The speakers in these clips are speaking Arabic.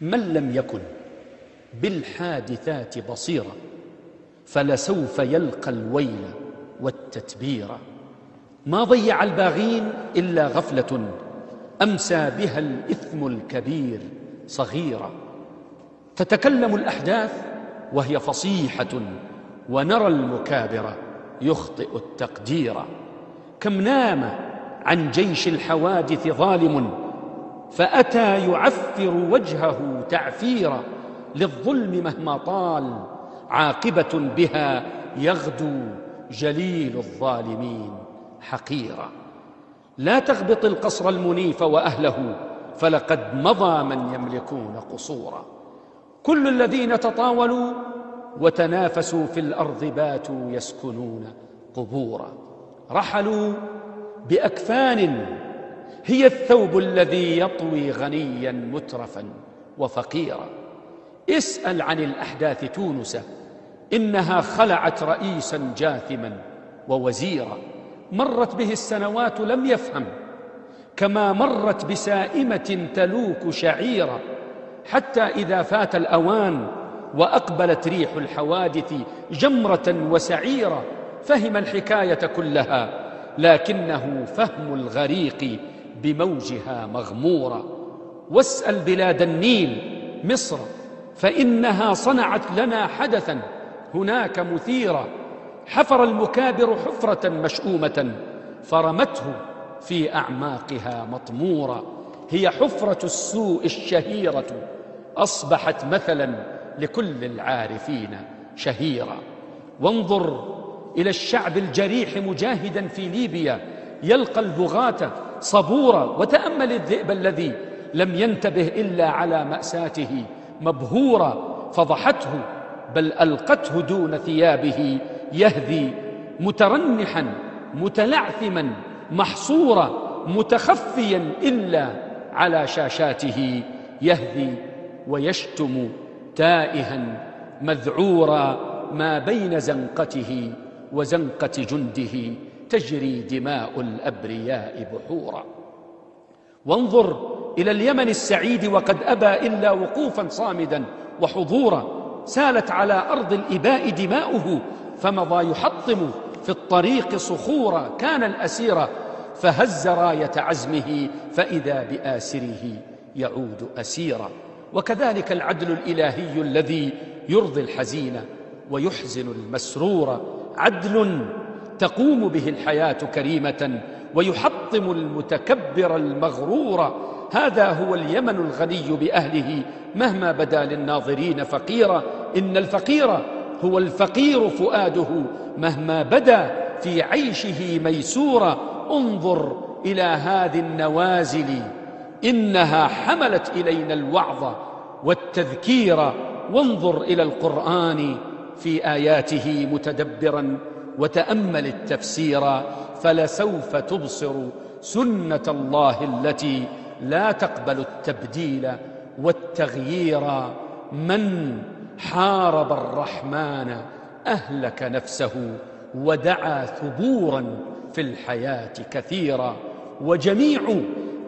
من لم يكن بالحادثات بصيرا فلسوف يلقى الويل والتتبير. ما ضيع الباغين إلا غفلة أمسى بها الإثم الكبير صغيرا. تتكلم الأحداث وهي فصيحة ونرى المكابر يخطئ التقدير. كم نام عن جيش الحوادث ظالم فأتى يعفر وجهه تعفيرا للظلم مهما طال عاقبة بها يغدو جليل الظالمين حقيرا. لا تغبط القصر المنيف وأهله فلقد مضى من يملكون قصورا. كل الذين تطاولوا وتنافسوا في الأرض باتوا يسكنون قبورا. رحلوا بأكفان هي الثوب الذي يطوي غنيا مترفا وفقيرا. اسأل عن الأحداث تونس إنها خلعت رئيسا جاثما ووزيرا. مرت به السنوات لم يفهم كما مرت بسائمة تلوك شعيرا حتى إذا فات الأوان وأقبلت ريح الحوادث جمرة وسعيرا فهم الحكاية كلها لكنه فهم الغريق بموجها مغمورا واسأل بلاد النيل مصر فإنها صنعت لنا حدثا هناك مثيرا حفر المكابر حفرة مشؤومة فرمته في أعماقها مطمورا هي حفرة السوء الشهيرة أصبحت مثلا لكل العارفين شهيرا وانظر إلى الشعب الجريح مجاهدا في ليبيا يلقى البغاة صبورا وتأمل الذئب الذي لم ينتبه إلا على مأساته مبهورا فضحته بل ألقته دون ثيابه يهذي مترنحا متلعثما محصورا متخفيا إلا على شاشاته يهذي ويشتم تائها مذعورا ما بين زنقته وزنقة جنده تجري دماء الأبرياء بحورا. وانظر إلى اليمن السعيد وقد أبى إلا وقوفا صامدا وحضورا سالت على أرض الإباء دماؤه فمضى يحطم في الطريق صخورا كان الأسير فهز راية عزمه فإذا بآسره يعود أسيرا. وكذلك العدل الإلهي الذي يرضي الحزين ويحزن المسرور عدل تقوم به الحياة كريمة ويحطم المتكبر المغرور. هذا هو اليمن الغني بأهله مهما بدا للناظرين فقيرا. إن الفقير هو الفقير فؤاده مهما بدا في عيشه ميسورا. انظر إلى هذه النوازل إنها حملت إلينا الوعظ والتذكير. وانظر إلى القرآن في آياته متدبرا. وتأمل التفسير فلسوف تبصر سنة الله التي لا تقبل التبديل والتغيير. من حارب الرحمن أهلك نفسه ودعا ثبورا في الحياة كثيرا. وجميع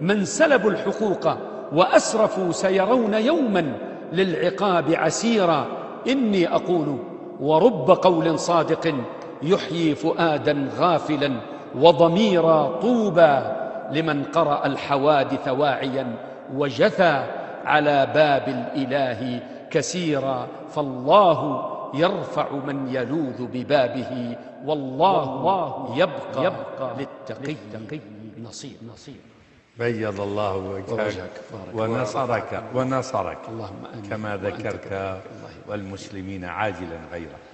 من سلبوا الحقوق وأسرفوا سيرون يوما للعقاب عسيرا. إني أقول ورب قول صادق يحيي فؤادا غافلا وضميرا طوبى لمن قرأ الحوادث واعيا وجثى على باب الإله كثيرا فالله يرفع من يلوذ ببابه والله يبقى, يبقى للتقي نصير. نصير. بيض الله وجهك ونصرك ونصرك اللهم كما ذكرت والمسلمين عاجلا غيره.